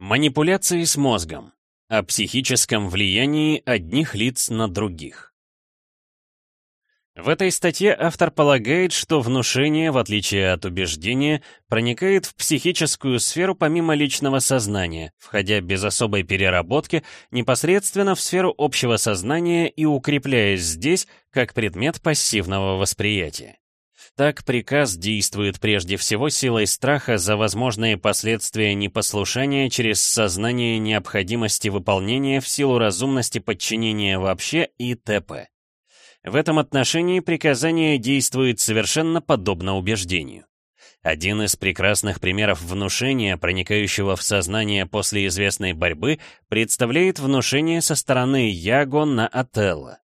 Манипуляции с мозгом. О психическом влиянии одних лиц на других. В этой статье автор полагает, что внушение, в отличие от убеждения, проникает в психическую сферу помимо личного сознания, входя без особой переработки непосредственно в сферу общего сознания и укрепляясь здесь как предмет пассивного восприятия. Так приказ действует прежде всего силой страха за возможные последствия непослушания через сознание необходимости выполнения в силу разумности подчинения вообще и т.п. В этом отношении приказание действует совершенно подобно убеждению. Один из прекрасных примеров внушения, проникающего в сознание после известной борьбы, представляет внушение со стороны Яго на Отелло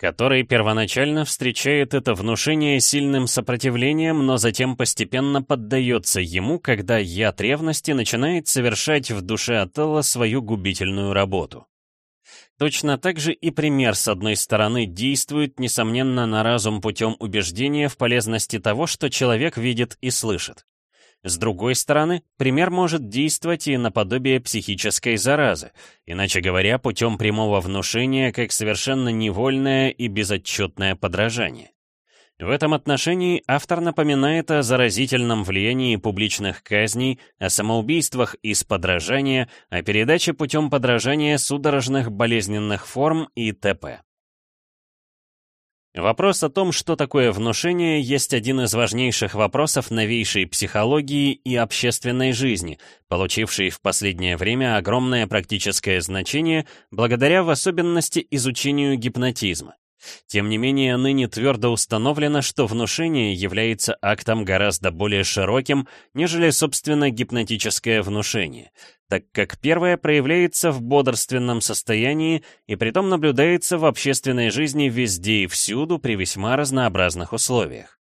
который первоначально встречает это внушение сильным сопротивлением, но затем постепенно поддается ему, когда яд ревности начинает совершать в душе Отелла свою губительную работу. Точно так же и пример, с одной стороны, действует, несомненно, на разум путем убеждения в полезности того, что человек видит и слышит. С другой стороны, пример может действовать и наподобие психической заразы, иначе говоря, путем прямого внушения как совершенно невольное и безотчетное подражание. В этом отношении автор напоминает о заразительном влиянии публичных казней, о самоубийствах из подражания, о передаче путем подражания судорожных болезненных форм и т.п. Вопрос о том, что такое внушение, есть один из важнейших вопросов новейшей психологии и общественной жизни, получивший в последнее время огромное практическое значение благодаря в особенности изучению гипнотизма. Тем не менее, ныне твердо установлено, что внушение является актом гораздо более широким, нежели, собственно, гипнотическое внушение, так как первое проявляется в бодрственном состоянии и притом наблюдается в общественной жизни везде и всюду при весьма разнообразных условиях.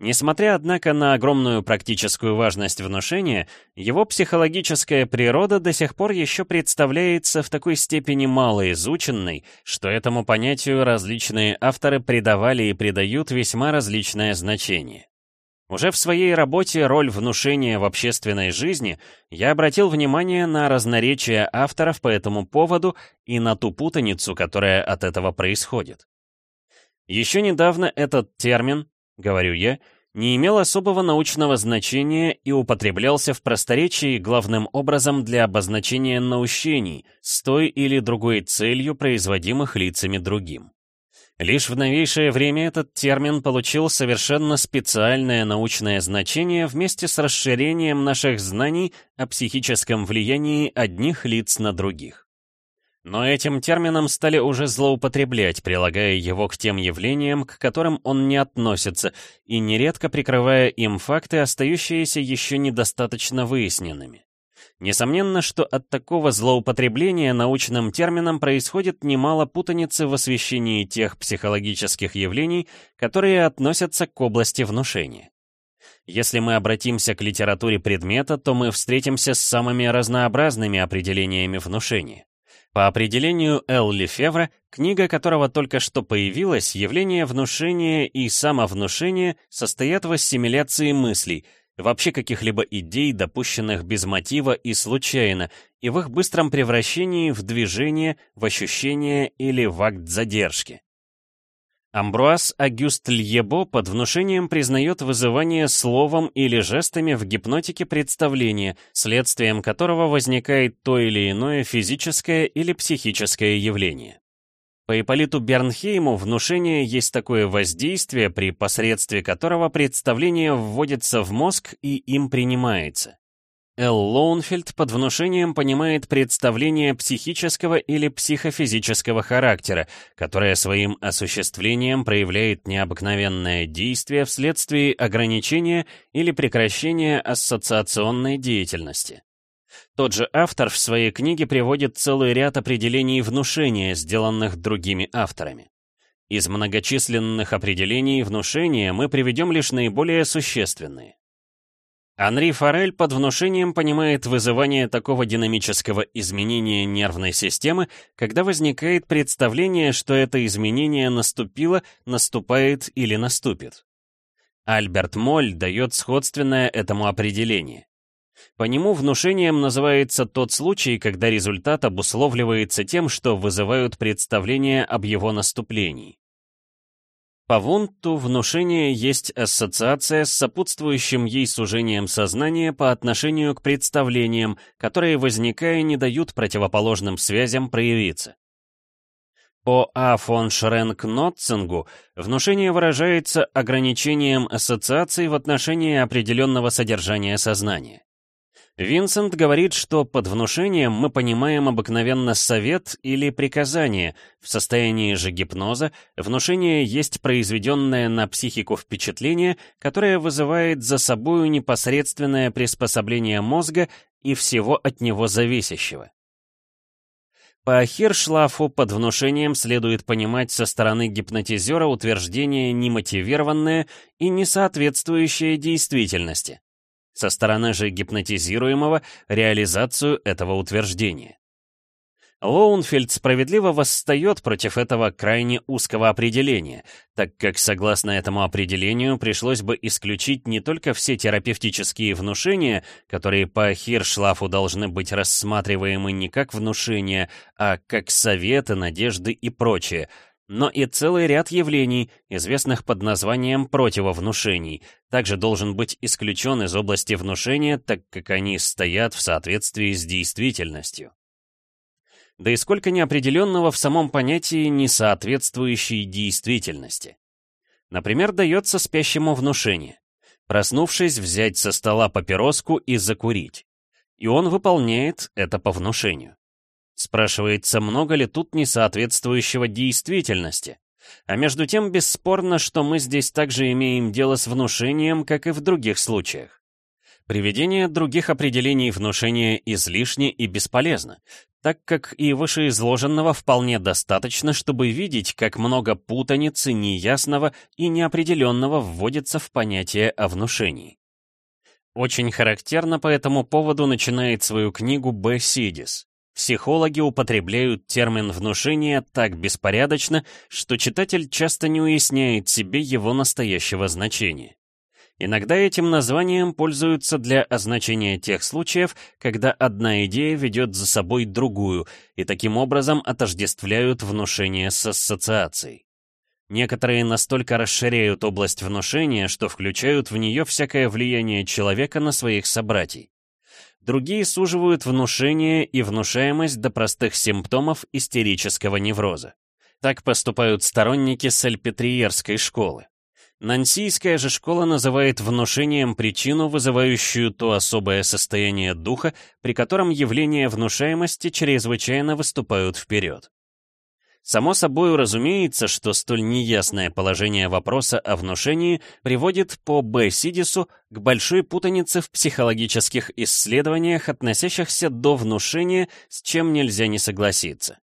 Несмотря, однако, на огромную практическую важность внушения, его психологическая природа до сих пор еще представляется в такой степени малоизученной, что этому понятию различные авторы придавали и придают весьма различное значение. Уже в своей работе «Роль внушения в общественной жизни» я обратил внимание на разноречие авторов по этому поводу и на ту путаницу, которая от этого происходит. Еще недавно этот термин, говорю я, не имел особого научного значения и употреблялся в просторечии главным образом для обозначения наущений с той или другой целью, производимых лицами другим. Лишь в новейшее время этот термин получил совершенно специальное научное значение вместе с расширением наших знаний о психическом влиянии одних лиц на других. Но этим термином стали уже злоупотреблять, прилагая его к тем явлениям, к которым он не относится, и нередко прикрывая им факты, остающиеся еще недостаточно выясненными. Несомненно, что от такого злоупотребления научным термином происходит немало путаницы в освещении тех психологических явлений, которые относятся к области внушения. Если мы обратимся к литературе предмета, то мы встретимся с самыми разнообразными определениями внушения. По определению Эл Лефевра, книга которого только что появилась, явление внушения и самовнушения состоят в ассимиляции мыслей, вообще каких-либо идей, допущенных без мотива и случайно, и в их быстром превращении в движение, в ощущение или в акт задержки. Амбруаз Агюст Льебо под внушением признает вызывание словом или жестами в гипнотике представления, следствием которого возникает то или иное физическое или психическое явление. По Ипполиту Бернхейму внушение есть такое воздействие, при посредстве которого представление вводится в мозг и им принимается. Эл Лоунфельд под внушением понимает представление психического или психофизического характера, которое своим осуществлением проявляет необыкновенное действие вследствие ограничения или прекращения ассоциационной деятельности. Тот же автор в своей книге приводит целый ряд определений внушения, сделанных другими авторами. Из многочисленных определений внушения мы приведем лишь наиболее существенные. Анри Форель под внушением понимает вызывание такого динамического изменения нервной системы, когда возникает представление, что это изменение наступило, наступает или наступит. Альберт Моль дает сходственное этому определение. По нему внушением называется тот случай, когда результат обусловливается тем, что вызывают представление об его наступлении. По Вунту внушение есть ассоциация с сопутствующим ей сужением сознания по отношению к представлениям, которые, возникая, не дают противоположным связям проявиться. По А. фон Шренк-Нотцингу внушение выражается ограничением ассоциаций в отношении определенного содержания сознания. Винсент говорит, что под внушением мы понимаем обыкновенно совет или приказание. В состоянии же гипноза внушение есть произведенное на психику впечатление, которое вызывает за собою непосредственное приспособление мозга и всего от него зависящего. По Хиршлафу под внушением следует понимать со стороны гипнотизера утверждение немотивированное и не соответствующее действительности со стороны же гипнотизируемого реализацию этого утверждения. Лоунфельд справедливо восстает против этого крайне узкого определения, так как, согласно этому определению, пришлось бы исключить не только все терапевтические внушения, которые по Хиршлафу должны быть рассматриваемы не как внушения, а как советы, надежды и прочее, но и целый ряд явлений, известных под названием противовнушений, также должен быть исключен из области внушения, так как они стоят в соответствии с действительностью. Да и сколько неопределенного в самом понятии несоответствующей действительности. Например, дается спящему внушение. Проснувшись, взять со стола папироску и закурить. И он выполняет это по внушению. Спрашивается, много ли тут несоответствующего действительности? А между тем, бесспорно, что мы здесь также имеем дело с внушением, как и в других случаях. Приведение других определений внушения излишне и бесполезно, так как и вышеизложенного вполне достаточно, чтобы видеть, как много путаницы, неясного и неопределенного вводится в понятие о внушении. Очень характерно по этому поводу начинает свою книгу Б. Сидис. Психологи употребляют термин «внушение» так беспорядочно, что читатель часто не уясняет себе его настоящего значения. Иногда этим названием пользуются для означения тех случаев, когда одна идея ведет за собой другую, и таким образом отождествляют внушение с ассоциацией. Некоторые настолько расширяют область внушения, что включают в нее всякое влияние человека на своих собратьей. Другие суживают внушение и внушаемость до простых симптомов истерического невроза. Так поступают сторонники сальпетриерской школы. Нансийская же школа называет внушением причину, вызывающую то особое состояние духа, при котором явления внушаемости чрезвычайно выступают вперед. Само собой разумеется, что столь неясное положение вопроса о внушении приводит по Б. Сидису к большой путанице в психологических исследованиях, относящихся до внушения, с чем нельзя не согласиться.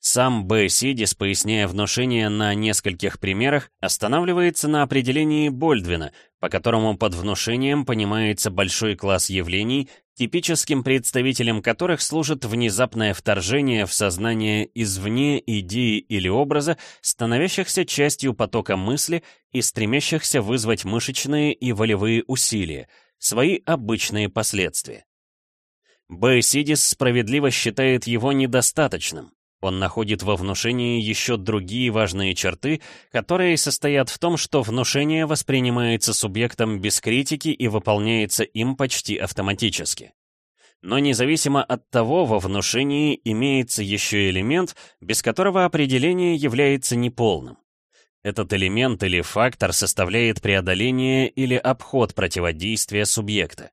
Сам Б. Сидис, поясняя внушение на нескольких примерах, останавливается на определении Больдвина, по которому под внушением понимается большой класс явлений, типическим представителем которых служит внезапное вторжение в сознание извне идеи или образа, становящихся частью потока мысли и стремящихся вызвать мышечные и волевые усилия, свои обычные последствия. Б. Сидис справедливо считает его недостаточным. Он находит во внушении еще другие важные черты, которые состоят в том, что внушение воспринимается субъектом без критики и выполняется им почти автоматически. Но независимо от того, во внушении имеется еще элемент, без которого определение является неполным. Этот элемент или фактор составляет преодоление или обход противодействия субъекта.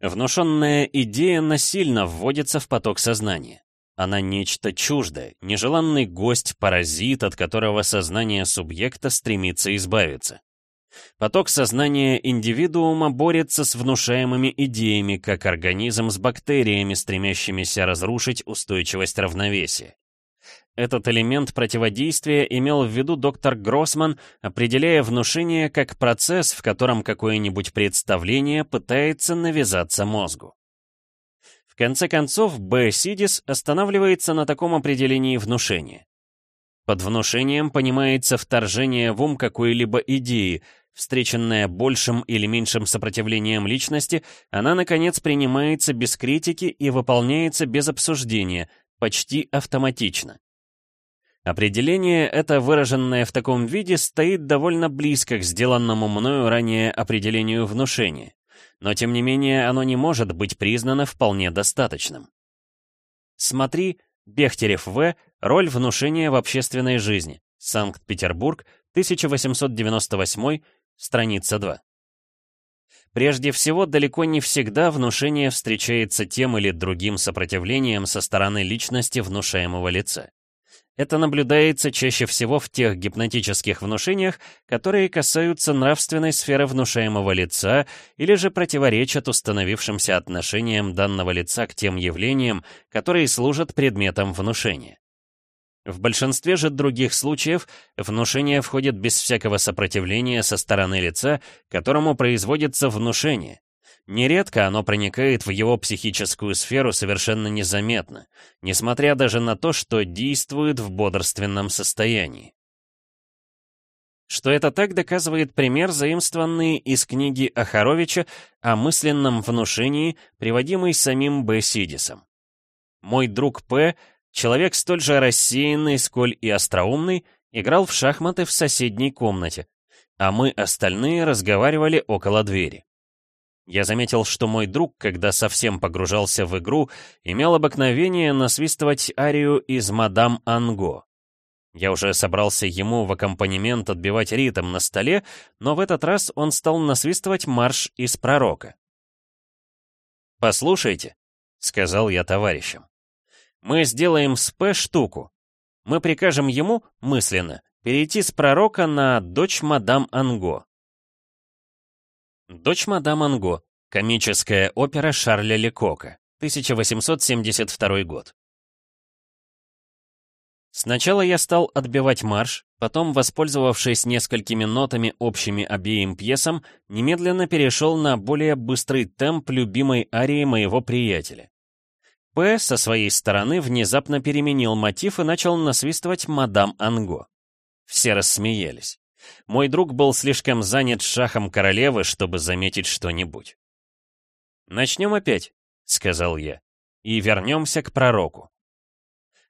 Внушенная идея насильно вводится в поток сознания. Она нечто чуждое, нежеланный гость, паразит, от которого сознание субъекта стремится избавиться. Поток сознания индивидуума борется с внушаемыми идеями, как организм с бактериями, стремящимися разрушить устойчивость равновесия. Этот элемент противодействия имел в виду доктор Гроссман, определяя внушение как процесс, в котором какое-нибудь представление пытается навязаться мозгу. Конце концов, Б. Сидис останавливается на таком определении внушения. Под внушением понимается вторжение в ум какой-либо идеи, встреченная большим или меньшим сопротивлением личности, она, наконец, принимается без критики и выполняется без обсуждения, почти автоматично. Определение это, выраженное в таком виде, стоит довольно близко к сделанному мною ранее определению внушения, но тем не менее оно не может быть признано вполне достаточным. Смотри, Бехтерев В. Роль внушения в общественной жизни. Санкт-Петербург, 1898, страница 2. Прежде всего, далеко не всегда внушение встречается тем или другим сопротивлением со стороны личности внушаемого лица. Это наблюдается чаще всего в тех гипнотических внушениях, которые касаются нравственной сферы внушаемого лица или же противоречат установившимся отношениям данного лица к тем явлениям, которые служат предметом внушения. В большинстве же других случаев внушение входит без всякого сопротивления со стороны лица, которому производится внушение, Нередко оно проникает в его психическую сферу совершенно незаметно, несмотря даже на то, что действует в бодрственном состоянии. Что это так, доказывает пример, заимствованный из книги Ахаровича о мысленном внушении, приводимый самим Б. Сидисом. Мой друг П., человек столь же рассеянный, сколь и остроумный, играл в шахматы в соседней комнате, а мы остальные разговаривали около двери. Я заметил, что мой друг, когда совсем погружался в игру, имел обыкновение насвистывать арию из «Мадам Анго». Я уже собрался ему в аккомпанемент отбивать ритм на столе, но в этот раз он стал насвистывать марш из «Пророка». «Послушайте», — сказал я товарищам, — «мы сделаем с П штуку. Мы прикажем ему, мысленно, перейти с «Пророка» на «Дочь мадам Анго». Дочь мадам Анго. Комическая опера Шарля Лекока. 1872 год. Сначала я стал отбивать марш, потом, воспользовавшись несколькими нотами общими обеим пьесам, немедленно перешел на более быстрый темп любимой арии моего приятеля. П. со своей стороны внезапно переменил мотив и начал насвистывать «Мадам Анго». Все рассмеялись. Мой друг был слишком занят шахом королевы, чтобы заметить что-нибудь. «Начнем опять», — сказал я, — «и вернемся к пророку».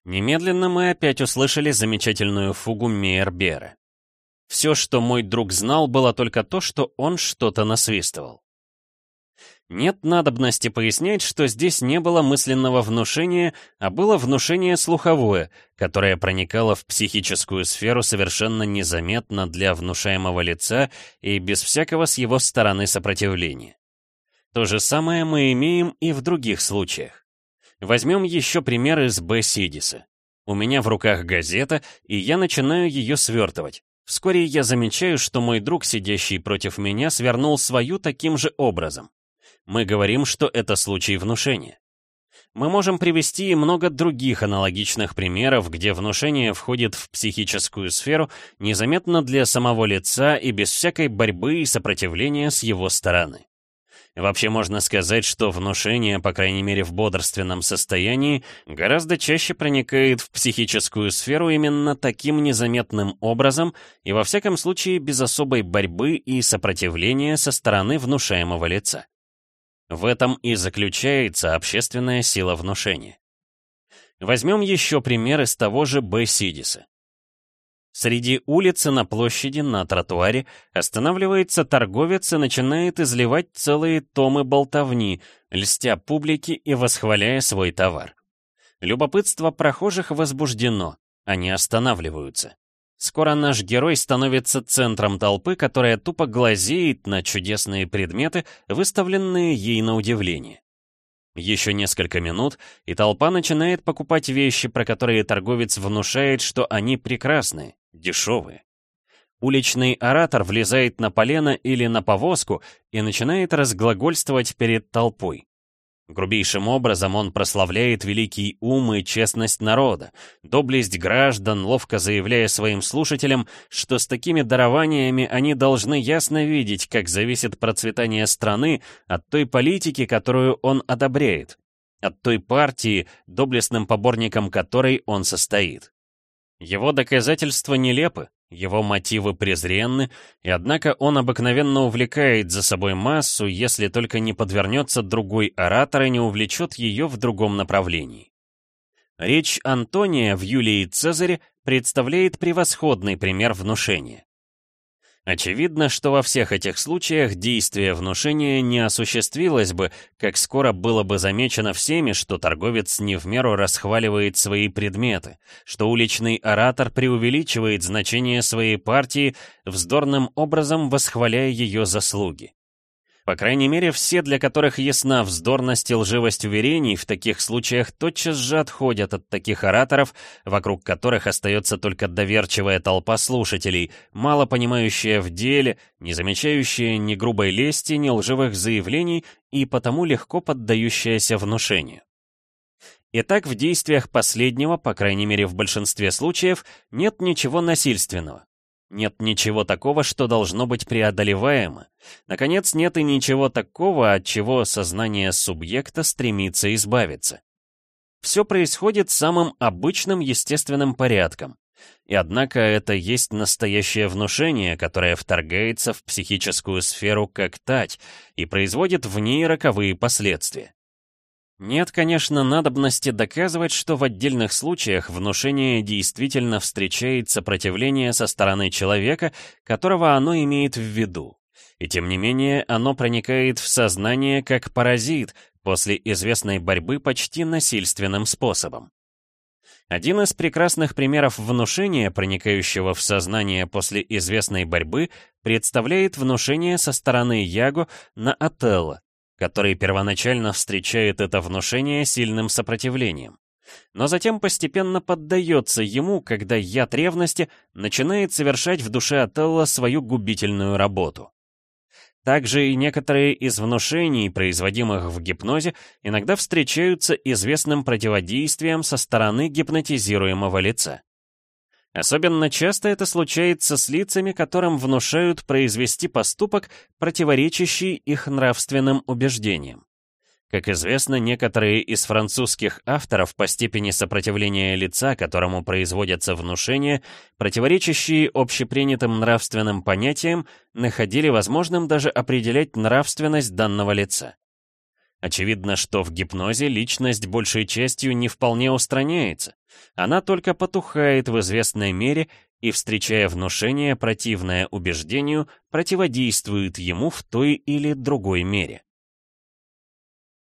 Немедленно мы опять услышали замечательную фугу Мейербера. Все, что мой друг знал, было только то, что он что-то насвистывал. Нет надобности пояснять, что здесь не было мысленного внушения, а было внушение слуховое, которое проникало в психическую сферу совершенно незаметно для внушаемого лица и без всякого с его стороны сопротивления. То же самое мы имеем и в других случаях. Возьмем еще пример из Б. Сидиса. У меня в руках газета, и я начинаю ее свертывать. Вскоре я замечаю, что мой друг, сидящий против меня, свернул свою таким же образом мы говорим, что это случай внушения. Мы можем привести много других аналогичных примеров, где внушение входит в психическую сферу незаметно для самого лица и без всякой борьбы и сопротивления с его стороны. Вообще можно сказать, что внушение, по крайней мере в бодрственном состоянии, гораздо чаще проникает в психическую сферу именно таким незаметным образом и во всяком случае без особой борьбы и сопротивления со стороны внушаемого лица. В этом и заключается общественная сила внушения. Возьмем еще пример из того же Б. Сидиса. Среди улицы на площади на тротуаре останавливается торговец и начинает изливать целые томы болтовни, льстя публике и восхваляя свой товар. Любопытство прохожих возбуждено, они останавливаются. Скоро наш герой становится центром толпы, которая тупо глазеет на чудесные предметы, выставленные ей на удивление. Еще несколько минут, и толпа начинает покупать вещи, про которые торговец внушает, что они прекрасные, дешевые. Уличный оратор влезает на полено или на повозку и начинает разглагольствовать перед толпой. Грубейшим образом он прославляет великий ум и честность народа, доблесть граждан, ловко заявляя своим слушателям, что с такими дарованиями они должны ясно видеть, как зависит процветание страны от той политики, которую он одобряет, от той партии, доблестным поборником которой он состоит. Его доказательства нелепы, его мотивы презренны, и однако он обыкновенно увлекает за собой массу, если только не подвернется другой оратор и не увлечет ее в другом направлении. Речь Антония в Юлии Цезаре представляет превосходный пример внушения. Очевидно, что во всех этих случаях действие внушения не осуществилось бы, как скоро было бы замечено всеми, что торговец не в меру расхваливает свои предметы, что уличный оратор преувеличивает значение своей партии, вздорным образом восхваляя ее заслуги. По крайней мере, все, для которых ясна вздорность и лживость уверений, в таких случаях тотчас же отходят от таких ораторов, вокруг которых остается только доверчивая толпа слушателей, мало понимающая в деле, не замечающая ни грубой лести, ни лживых заявлений и потому легко поддающаяся внушению. Итак, в действиях последнего, по крайней мере в большинстве случаев, нет ничего насильственного. Нет ничего такого, что должно быть преодолеваемо. Наконец, нет и ничего такого, от чего сознание субъекта стремится избавиться. Все происходит самым обычным естественным порядком. И однако это есть настоящее внушение, которое вторгается в психическую сферу как тать и производит в ней роковые последствия. Нет, конечно, надобности доказывать, что в отдельных случаях внушение действительно встречает сопротивление со стороны человека, которого оно имеет в виду. И тем не менее, оно проникает в сознание как паразит после известной борьбы почти насильственным способом. Один из прекрасных примеров внушения, проникающего в сознание после известной борьбы, представляет внушение со стороны Яго на Отелло, который первоначально встречает это внушение сильным сопротивлением. Но затем постепенно поддается ему, когда яд ревности начинает совершать в душе Отелло свою губительную работу. Также и некоторые из внушений, производимых в гипнозе, иногда встречаются известным противодействием со стороны гипнотизируемого лица. Особенно часто это случается с лицами, которым внушают произвести поступок, противоречащий их нравственным убеждениям. Как известно, некоторые из французских авторов по степени сопротивления лица, которому производятся внушения, противоречащие общепринятым нравственным понятиям, находили возможным даже определять нравственность данного лица. Очевидно, что в гипнозе личность большей частью не вполне устраняется. Она только потухает в известной мере и, встречая внушение, противное убеждению, противодействует ему в той или другой мере.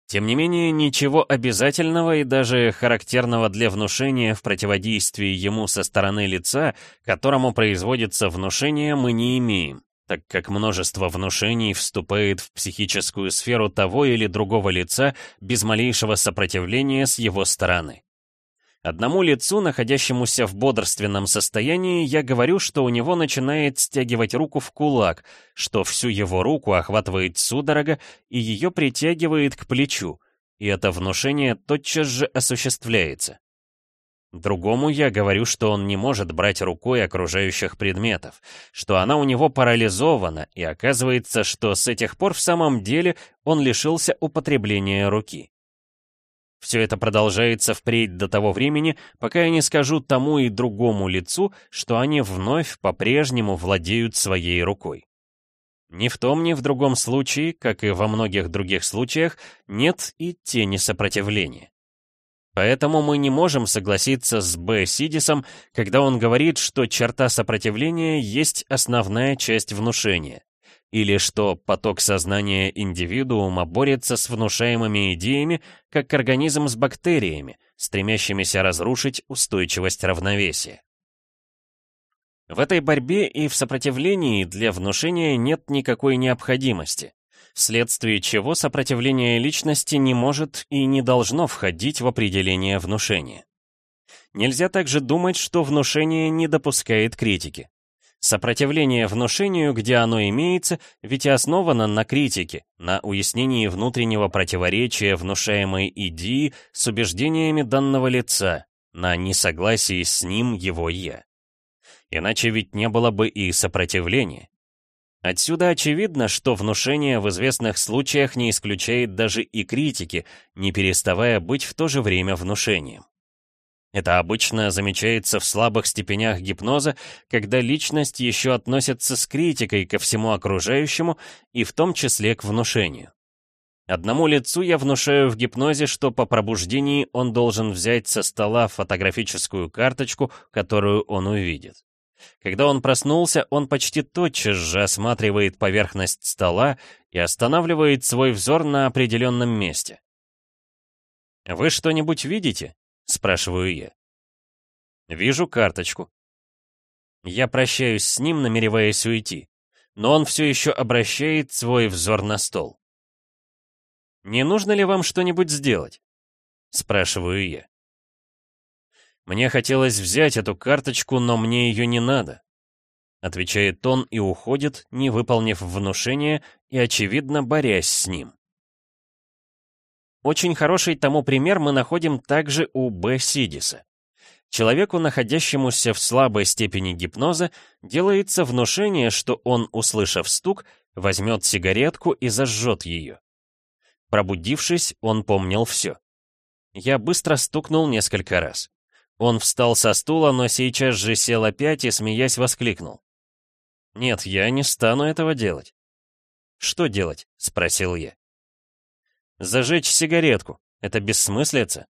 Тем не менее, ничего обязательного и даже характерного для внушения в противодействии ему со стороны лица, которому производится внушение, мы не имеем так как множество внушений вступает в психическую сферу того или другого лица без малейшего сопротивления с его стороны. Одному лицу, находящемуся в бодрственном состоянии, я говорю, что у него начинает стягивать руку в кулак, что всю его руку охватывает судорога и ее притягивает к плечу, и это внушение тотчас же осуществляется. Другому я говорю, что он не может брать рукой окружающих предметов, что она у него парализована, и оказывается, что с этих пор в самом деле он лишился употребления руки. Все это продолжается впредь до того времени, пока я не скажу тому и другому лицу, что они вновь по-прежнему владеют своей рукой. Ни в том, ни в другом случае, как и во многих других случаях, нет и тени сопротивления. Поэтому мы не можем согласиться с Б. Сидисом, когда он говорит, что черта сопротивления есть основная часть внушения, или что поток сознания индивидуума борется с внушаемыми идеями, как организм с бактериями, стремящимися разрушить устойчивость равновесия. В этой борьбе и в сопротивлении для внушения нет никакой необходимости вследствие чего сопротивление личности не может и не должно входить в определение внушения. Нельзя также думать, что внушение не допускает критики. Сопротивление внушению, где оно имеется, ведь основано на критике, на уяснении внутреннего противоречия внушаемой идеи с убеждениями данного лица, на несогласии с ним его «я». Иначе ведь не было бы и сопротивления. Отсюда очевидно, что внушение в известных случаях не исключает даже и критики, не переставая быть в то же время внушением. Это обычно замечается в слабых степенях гипноза, когда личность еще относится с критикой ко всему окружающему и в том числе к внушению. Одному лицу я внушаю в гипнозе, что по пробуждении он должен взять со стола фотографическую карточку, которую он увидит. Когда он проснулся, он почти тотчас же осматривает поверхность стола и останавливает свой взор на определенном месте. «Вы что-нибудь видите?» — спрашиваю я. «Вижу карточку». Я прощаюсь с ним, намереваясь уйти, но он все еще обращает свой взор на стол. «Не нужно ли вам что-нибудь сделать?» — спрашиваю я. «Мне хотелось взять эту карточку, но мне ее не надо», — отвечает он и уходит, не выполнив внушение и, очевидно, борясь с ним. Очень хороший тому пример мы находим также у Б. Сидиса. Человеку, находящемуся в слабой степени гипноза, делается внушение, что он, услышав стук, возьмет сигаретку и зажжет ее. Пробудившись, он помнил все. Я быстро стукнул несколько раз. Он встал со стула, но сейчас же сел опять и, смеясь, воскликнул. «Нет, я не стану этого делать». «Что делать?» — спросил я. «Зажечь сигаретку. Это бессмыслица».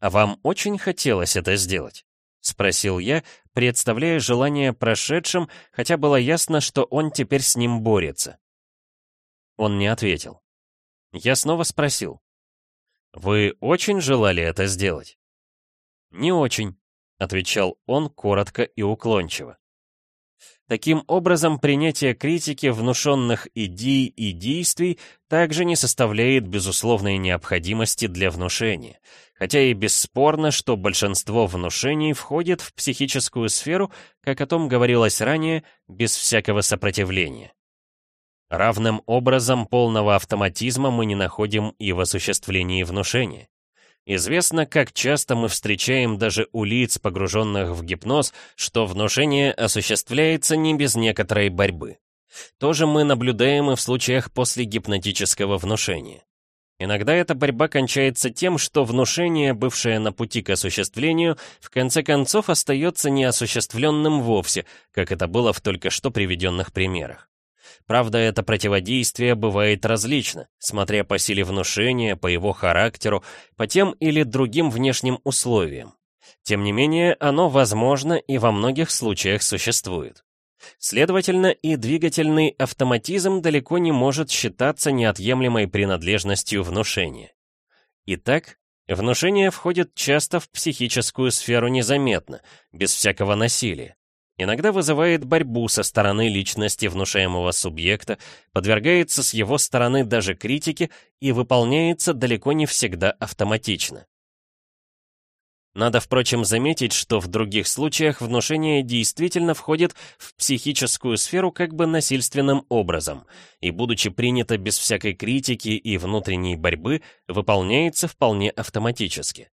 «А вам очень хотелось это сделать?» — спросил я, представляя желание прошедшим, хотя было ясно, что он теперь с ним борется. Он не ответил. Я снова спросил. «Вы очень желали это сделать?» «Не очень», — отвечал он коротко и уклончиво. Таким образом, принятие критики внушенных идей и действий также не составляет безусловной необходимости для внушения, хотя и бесспорно, что большинство внушений входит в психическую сферу, как о том говорилось ранее, без всякого сопротивления. Равным образом полного автоматизма мы не находим и в осуществлении внушения. Известно, как часто мы встречаем даже у лиц, погруженных в гипноз, что внушение осуществляется не без некоторой борьбы. То же мы наблюдаем и в случаях после гипнотического внушения. Иногда эта борьба кончается тем, что внушение, бывшее на пути к осуществлению, в конце концов остается неосуществленным вовсе, как это было в только что приведенных примерах. Правда, это противодействие бывает различно, смотря по силе внушения, по его характеру, по тем или другим внешним условиям. Тем не менее, оно возможно и во многих случаях существует. Следовательно, и двигательный автоматизм далеко не может считаться неотъемлемой принадлежностью внушения. Итак, внушение входит часто в психическую сферу незаметно, без всякого насилия иногда вызывает борьбу со стороны личности внушаемого субъекта, подвергается с его стороны даже критике и выполняется далеко не всегда автоматично. Надо, впрочем, заметить, что в других случаях внушение действительно входит в психическую сферу как бы насильственным образом, и, будучи принято без всякой критики и внутренней борьбы, выполняется вполне автоматически.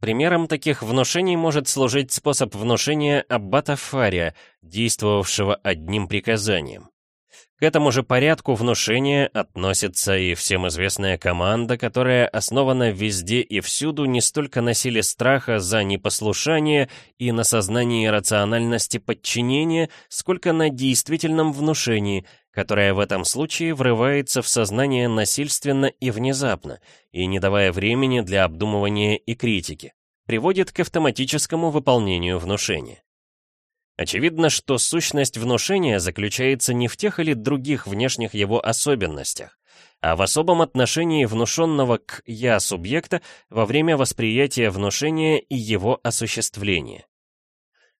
Примером таких внушений может служить способ внушения аббата Фария, действовавшего одним приказанием. К этому же порядку внушения относится и всем известная команда, которая основана везде и всюду не столько на силе страха за непослушание и на сознании рациональности подчинения, сколько на действительном внушении, которая в этом случае врывается в сознание насильственно и внезапно, и не давая времени для обдумывания и критики, приводит к автоматическому выполнению внушения. Очевидно, что сущность внушения заключается не в тех или других внешних его особенностях, а в особом отношении внушенного к «я» субъекта во время восприятия внушения и его осуществления.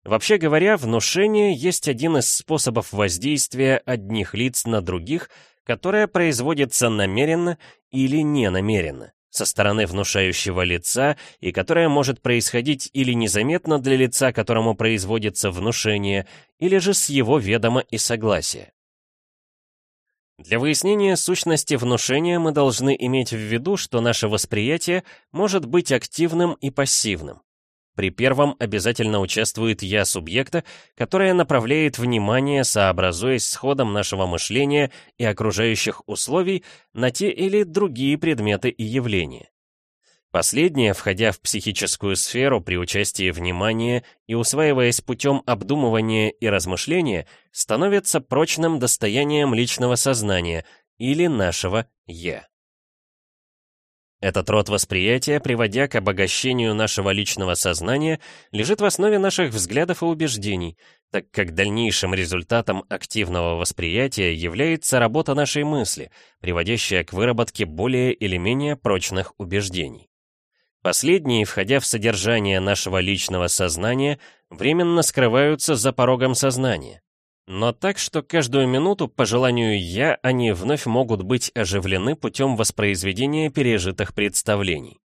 Вообще говоря, внушение есть один из способов воздействия одних лиц на других, которое производится намеренно или ненамеренно со стороны внушающего лица и которое может происходить или незаметно для лица, которому производится внушение, или же с его ведома и согласия. Для выяснения сущности внушения мы должны иметь в виду, что наше восприятие может быть активным и пассивным. При первом обязательно участвует «я» субъекта, которое направляет внимание, сообразуясь с ходом нашего мышления и окружающих условий на те или другие предметы и явления. Последнее, входя в психическую сферу при участии внимания и усваиваясь путем обдумывания и размышления, становится прочным достоянием личного сознания или нашего «я». Этот род восприятия, приводя к обогащению нашего личного сознания, лежит в основе наших взглядов и убеждений, так как дальнейшим результатом активного восприятия является работа нашей мысли, приводящая к выработке более или менее прочных убеждений. Последние, входя в содержание нашего личного сознания, временно скрываются за порогом сознания. Но так, что каждую минуту, по желанию «я», они вновь могут быть оживлены путем воспроизведения пережитых представлений.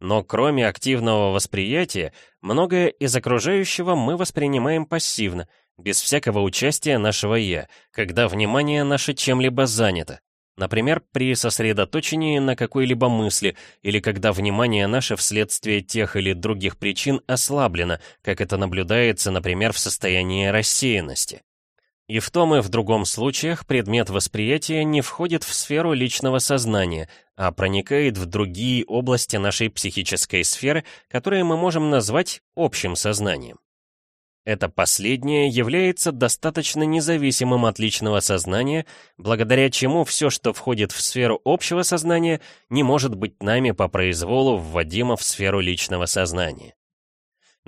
Но кроме активного восприятия, многое из окружающего мы воспринимаем пассивно, без всякого участия нашего «я», когда внимание наше чем-либо занято. Например, при сосредоточении на какой-либо мысли или когда внимание наше вследствие тех или других причин ослаблено, как это наблюдается, например, в состоянии рассеянности. И в том и в другом случаях предмет восприятия не входит в сферу личного сознания, а проникает в другие области нашей психической сферы, которые мы можем назвать общим сознанием. Это последнее является достаточно независимым от личного сознания, благодаря чему все, что входит в сферу общего сознания, не может быть нами по произволу вводимо в сферу личного сознания.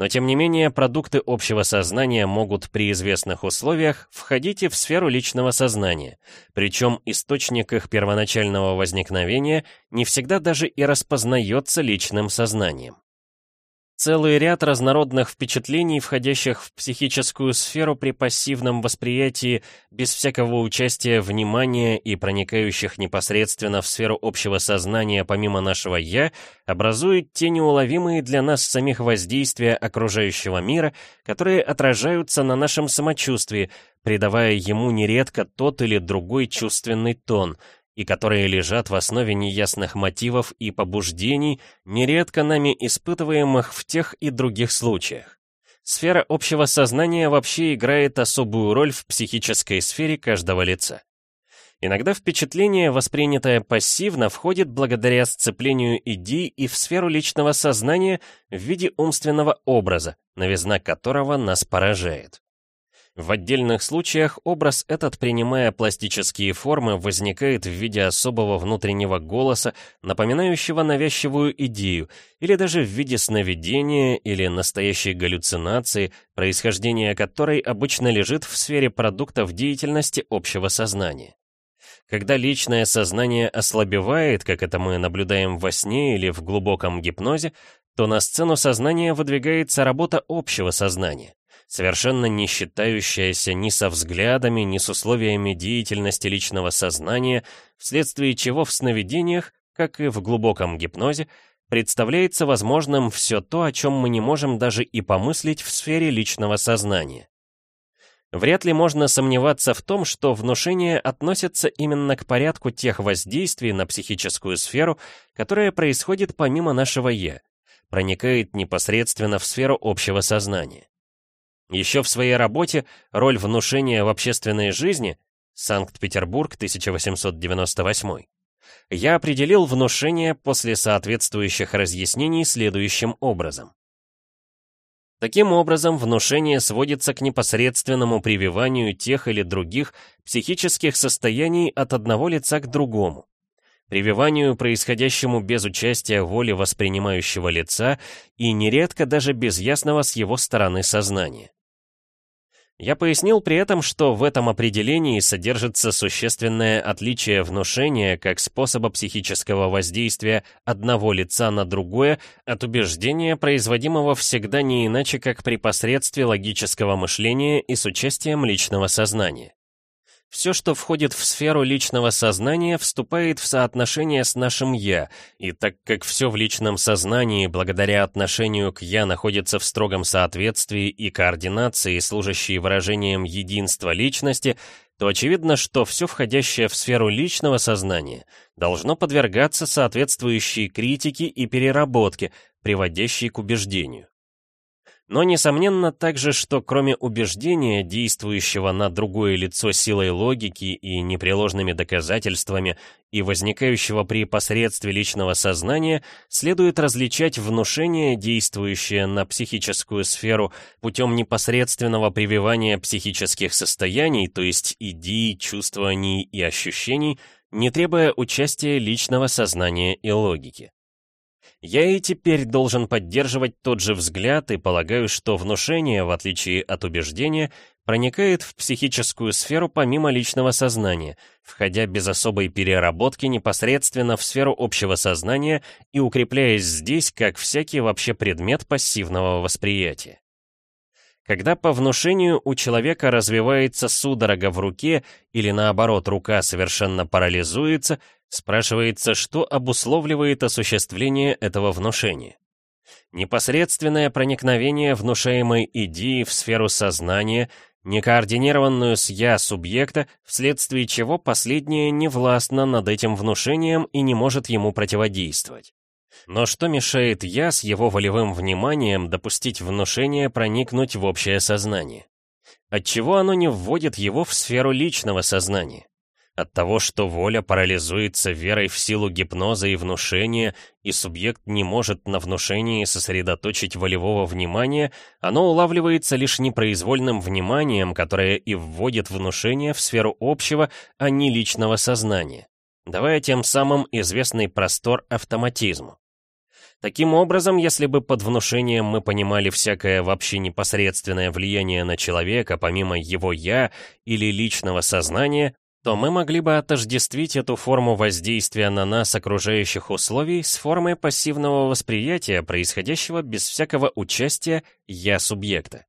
Но тем не менее, продукты общего сознания могут при известных условиях входить и в сферу личного сознания, причем источник их первоначального возникновения не всегда даже и распознается личным сознанием. Целый ряд разнородных впечатлений, входящих в психическую сферу при пассивном восприятии, без всякого участия внимания и проникающих непосредственно в сферу общего сознания помимо нашего «я», образуют те неуловимые для нас самих воздействия окружающего мира, которые отражаются на нашем самочувствии, придавая ему нередко тот или другой чувственный тон — и которые лежат в основе неясных мотивов и побуждений, нередко нами испытываемых в тех и других случаях. Сфера общего сознания вообще играет особую роль в психической сфере каждого лица. Иногда впечатление, воспринятое пассивно, входит благодаря сцеплению идей и в сферу личного сознания в виде умственного образа, новизна которого нас поражает. В отдельных случаях образ этот, принимая пластические формы, возникает в виде особого внутреннего голоса, напоминающего навязчивую идею, или даже в виде сновидения или настоящей галлюцинации, происхождение которой обычно лежит в сфере продуктов деятельности общего сознания. Когда личное сознание ослабевает, как это мы наблюдаем во сне или в глубоком гипнозе, то на сцену сознания выдвигается работа общего сознания совершенно не считающаяся ни со взглядами, ни с условиями деятельности личного сознания, вследствие чего в сновидениях, как и в глубоком гипнозе, представляется возможным все то, о чем мы не можем даже и помыслить в сфере личного сознания. Вряд ли можно сомневаться в том, что внушение относится именно к порядку тех воздействий на психическую сферу, которое происходит помимо нашего «я», проникает непосредственно в сферу общего сознания. Еще в своей работе «Роль внушения в общественной жизни» Санкт-Петербург, 1898 я определил внушение после соответствующих разъяснений следующим образом. Таким образом, внушение сводится к непосредственному прививанию тех или других психических состояний от одного лица к другому. Прививанию, происходящему без участия воли воспринимающего лица и нередко даже без ясного с его стороны сознания. Я пояснил при этом, что в этом определении содержится существенное отличие внушения как способа психического воздействия одного лица на другое от убеждения, производимого всегда не иначе как при посредстве логического мышления и с участием личного сознания. Все, что входит в сферу личного сознания, вступает в соотношение с нашим «я», и так как все в личном сознании, благодаря отношению к «я», находится в строгом соответствии и координации, служащей выражением единства личности, то очевидно, что все входящее в сферу личного сознания должно подвергаться соответствующей критике и переработке, приводящей к убеждению. Но несомненно также, что кроме убеждения, действующего на другое лицо силой логики и непреложными доказательствами, и возникающего при посредстве личного сознания, следует различать внушение, действующее на психическую сферу путем непосредственного прививания психических состояний, то есть идей, чувствований и ощущений, не требуя участия личного сознания и логики. Я и теперь должен поддерживать тот же взгляд и полагаю, что внушение, в отличие от убеждения, проникает в психическую сферу помимо личного сознания, входя без особой переработки непосредственно в сферу общего сознания и укрепляясь здесь как всякий вообще предмет пассивного восприятия. Когда по внушению у человека развивается судорога в руке или наоборот рука совершенно парализуется, спрашивается, что обусловливает осуществление этого внушения. Непосредственное проникновение внушаемой идеи в сферу сознания, некоординированную с «я» субъекта, вследствие чего последнее не властно над этим внушением и не может ему противодействовать. Но что мешает я с его волевым вниманием допустить внушение проникнуть в общее сознание? Отчего оно не вводит его в сферу личного сознания? От того, что воля парализуется верой в силу гипноза и внушения, и субъект не может на внушении сосредоточить волевого внимания, оно улавливается лишь непроизвольным вниманием, которое и вводит внушение в сферу общего, а не личного сознания, давая тем самым известный простор автоматизму. Таким образом, если бы под внушением мы понимали всякое вообще непосредственное влияние на человека, помимо его «я» или личного сознания, то мы могли бы отождествить эту форму воздействия на нас окружающих условий с формой пассивного восприятия, происходящего без всякого участия «я» субъекта.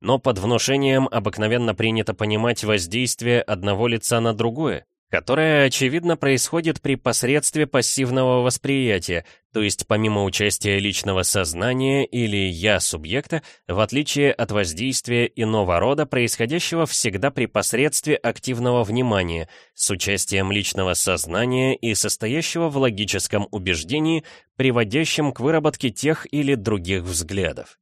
Но под внушением обыкновенно принято понимать воздействие одного лица на другое, которое, очевидно, происходит при посредстве пассивного восприятия, то есть помимо участия личного сознания или «я» субъекта, в отличие от воздействия иного рода, происходящего всегда при посредстве активного внимания, с участием личного сознания и состоящего в логическом убеждении, приводящем к выработке тех или других взглядов.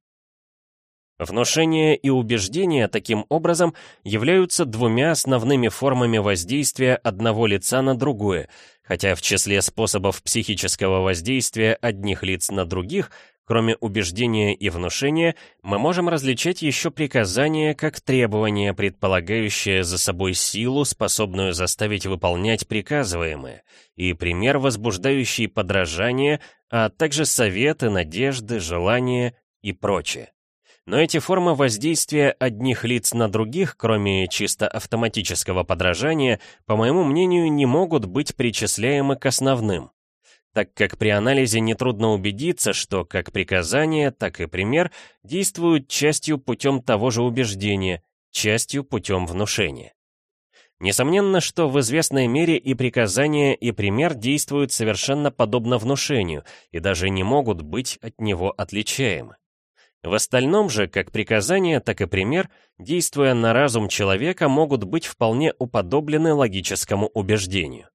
Внушение и убеждение таким образом являются двумя основными формами воздействия одного лица на другое, хотя в числе способов психического воздействия одних лиц на других, кроме убеждения и внушения, мы можем различать еще приказание как требование, предполагающее за собой силу, способную заставить выполнять приказываемое, и пример, возбуждающий подражание, а также советы, надежды, желания и прочее. Но эти формы воздействия одних лиц на других, кроме чисто автоматического подражания, по моему мнению, не могут быть причисляемы к основным. Так как при анализе нетрудно убедиться, что как приказание, так и пример действуют частью путем того же убеждения, частью путем внушения. Несомненно, что в известной мере и приказание, и пример действуют совершенно подобно внушению и даже не могут быть от него отличаемы. В остальном же, как приказание, так и пример, действуя на разум человека, могут быть вполне уподоблены логическому убеждению.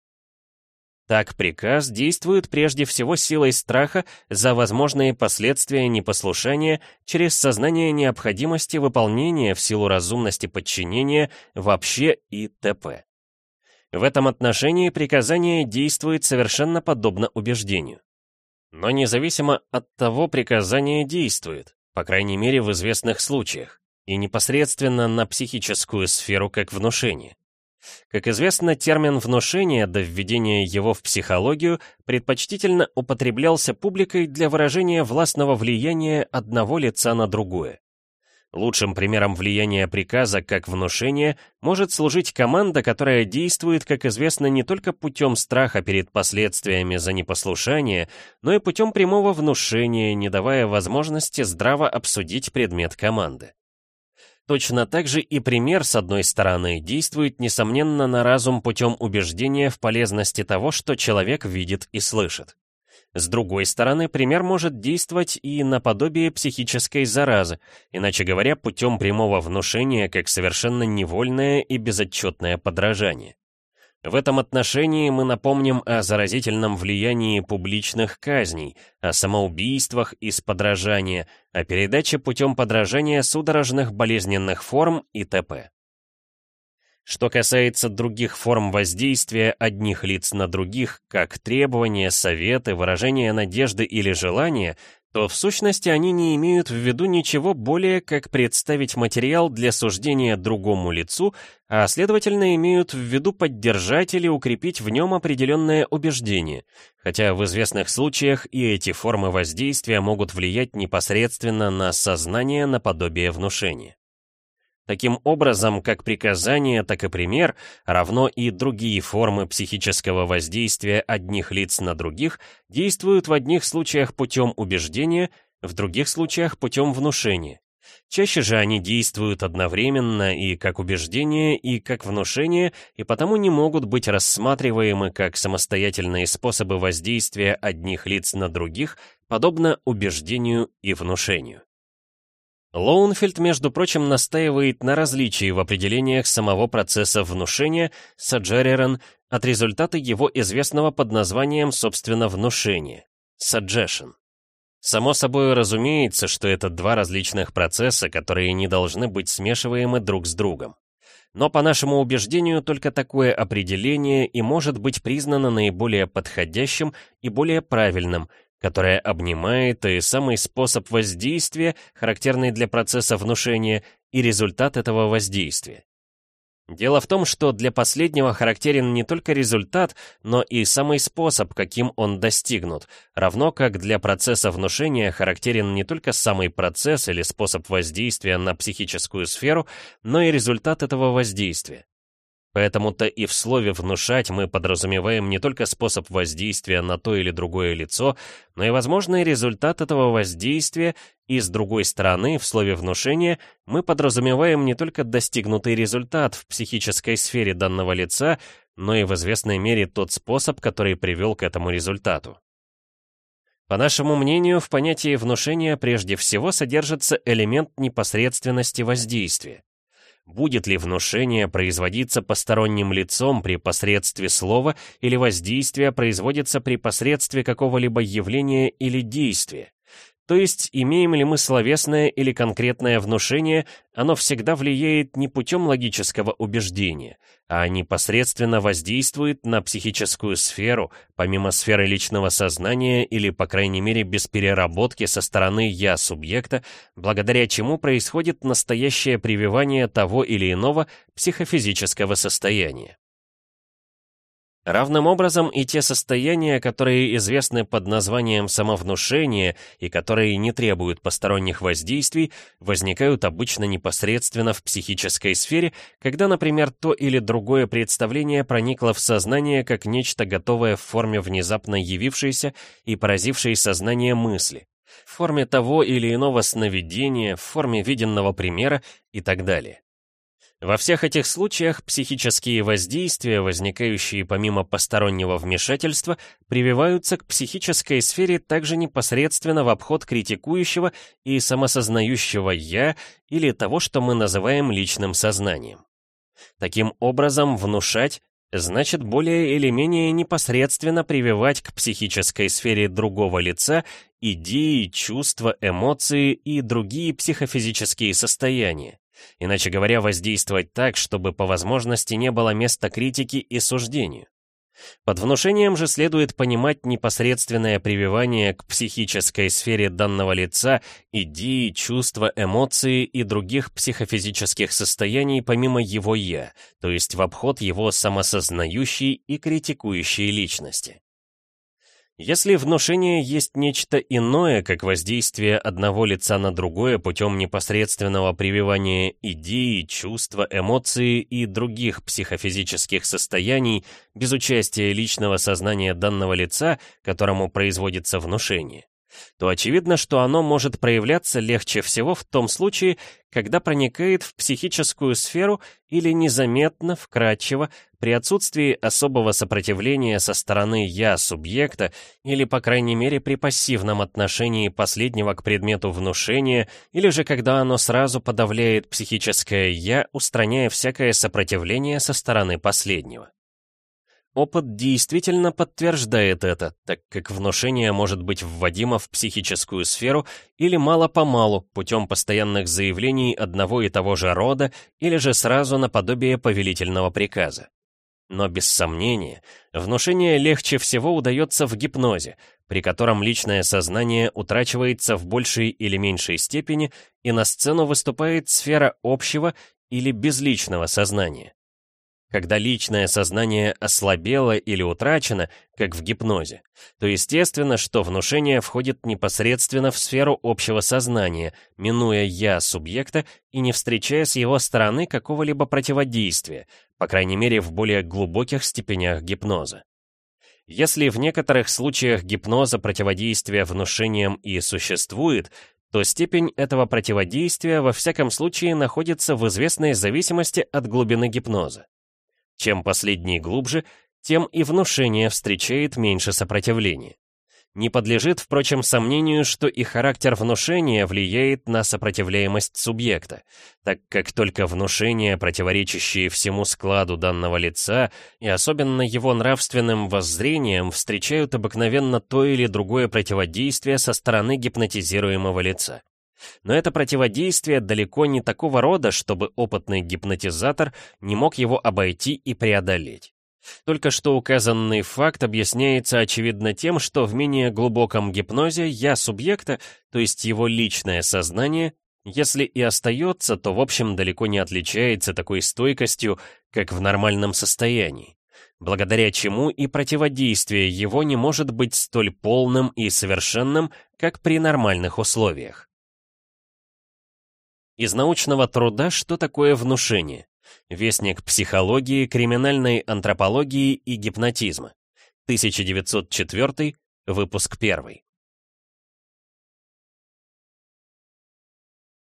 Так приказ действует прежде всего силой страха за возможные последствия непослушания через сознание необходимости выполнения в силу разумности подчинения вообще и т.п. В этом отношении приказание действует совершенно подобно убеждению. Но независимо от того, приказание действует, по крайней мере в известных случаях, и непосредственно на психическую сферу как внушение. Как известно, термин «внушение» до введения его в психологию предпочтительно употреблялся публикой для выражения властного влияния одного лица на другое. Лучшим примером влияния приказа как внушения может служить команда, которая действует, как известно, не только путем страха перед последствиями за непослушание, но и путем прямого внушения, не давая возможности здраво обсудить предмет команды. Точно так же и пример, с одной стороны, действует, несомненно, на разум путем убеждения в полезности того, что человек видит и слышит. С другой стороны, пример может действовать и наподобие психической заразы, иначе говоря, путем прямого внушения, как совершенно невольное и безотчетное подражание. В этом отношении мы напомним о заразительном влиянии публичных казней, о самоубийствах из подражания, о передаче путем подражания судорожных болезненных форм и т.п. Что касается других форм воздействия одних лиц на других, как требования, советы, выражение надежды или желания, то в сущности они не имеют в виду ничего более, как представить материал для суждения другому лицу, а следовательно имеют в виду поддержать или укрепить в нем определенное убеждение, хотя в известных случаях и эти формы воздействия могут влиять непосредственно на сознание наподобие внушения. Таким образом, как приказание, так и пример, равно и другие формы психического воздействия одних лиц на других, действуют в одних случаях путем убеждения, в других случаях путем внушения. Чаще же они действуют одновременно и как убеждение, и как внушение, и потому не могут быть рассматриваемы как самостоятельные способы воздействия одних лиц на других, подобно убеждению и внушению. Лоунфельд, между прочим, настаивает на различии в определениях самого процесса внушения Саджеререн от результата его известного под названием, собственно, внушения — suggestion. Само собой разумеется, что это два различных процесса, которые не должны быть смешиваемы друг с другом. Но по нашему убеждению только такое определение и может быть признано наиболее подходящим и более правильным, которая обнимает и самый способ воздействия, характерный для процесса внушения, и результат этого воздействия. Дело в том, что для последнего характерен не только результат, но и самый способ, каким он достигнут, равно как для процесса внушения характерен не только самый процесс или способ воздействия на психическую сферу, но и результат этого воздействия. Поэтому-то и в слове «внушать» мы подразумеваем не только способ воздействия на то или другое лицо, но и возможный результат этого воздействия, и с другой стороны, в слове «внушение» мы подразумеваем не только достигнутый результат в психической сфере данного лица, но и в известной мере тот способ, который привел к этому результату. По нашему мнению, в понятии внушения прежде всего содержится элемент непосредственности воздействия. Будет ли внушение производиться посторонним лицом при посредстве слова или воздействие производится при посредстве какого-либо явления или действия? То есть, имеем ли мы словесное или конкретное внушение, оно всегда влияет не путем логического убеждения, а непосредственно воздействует на психическую сферу, помимо сферы личного сознания или, по крайней мере, без переработки со стороны «я» субъекта, благодаря чему происходит настоящее прививание того или иного психофизического состояния. Равным образом и те состояния, которые известны под названием самовнушение и которые не требуют посторонних воздействий, возникают обычно непосредственно в психической сфере, когда, например, то или другое представление проникло в сознание как нечто готовое в форме внезапно явившейся и поразившей сознание мысли, в форме того или иного сновидения, в форме виденного примера и так далее. Во всех этих случаях психические воздействия, возникающие помимо постороннего вмешательства, прививаются к психической сфере также непосредственно в обход критикующего и самосознающего «я» или того, что мы называем личным сознанием. Таким образом, внушать значит более или менее непосредственно прививать к психической сфере другого лица идеи, чувства, эмоции и другие психофизические состояния. Иначе говоря, воздействовать так, чтобы по возможности не было места критике и суждению. Под внушением же следует понимать непосредственное прививание к психической сфере данного лица идеи, чувства, эмоции и других психофизических состояний помимо его «я», то есть в обход его самосознающей и критикующей личности. Если внушение есть нечто иное, как воздействие одного лица на другое путем непосредственного прививания идеи, чувства, эмоции и других психофизических состояний без участия личного сознания данного лица, которому производится внушение, то очевидно, что оно может проявляться легче всего в том случае, когда проникает в психическую сферу или незаметно, вкрадчиво, при отсутствии особого сопротивления со стороны «я» субъекта или, по крайней мере, при пассивном отношении последнего к предмету внушения, или же когда оно сразу подавляет психическое «я», устраняя всякое сопротивление со стороны последнего. Опыт действительно подтверждает это, так как внушение может быть вводимо в психическую сферу или мало-помалу, путем постоянных заявлений одного и того же рода, или же сразу наподобие повелительного приказа. Но без сомнения, внушение легче всего удается в гипнозе, при котором личное сознание утрачивается в большей или меньшей степени, и на сцену выступает сфера общего или безличного сознания. Когда личное сознание ослабело или утрачено, как в гипнозе, то естественно, что внушение входит непосредственно в сферу общего сознания, минуя «я» субъекта и не встречая с его стороны какого-либо противодействия, по крайней мере в более глубоких степенях гипноза. Если в некоторых случаях гипноза противодействия внушениям и существует, то степень этого противодействия во всяком случае находится в известной зависимости от глубины гипноза. Чем последний глубже, тем и внушение встречает меньше сопротивления. Не подлежит, впрочем, сомнению, что и характер внушения влияет на сопротивляемость субъекта, так как только внушения, противоречащие всему складу данного лица и особенно его нравственным воззрениям, встречают обыкновенно то или другое противодействие со стороны гипнотизируемого лица. Но это противодействие далеко не такого рода, чтобы опытный гипнотизатор не мог его обойти и преодолеть. Только что указанный факт объясняется очевидно тем, что в менее глубоком гипнозе «я» субъекта, то есть его личное сознание, если и остается, то в общем далеко не отличается такой стойкостью, как в нормальном состоянии, благодаря чему и противодействие его не может быть столь полным и совершенным, как при нормальных условиях. Из научного труда «Что такое внушение?» Вестник психологии, криминальной антропологии и гипнотизма. 1904, выпуск 1.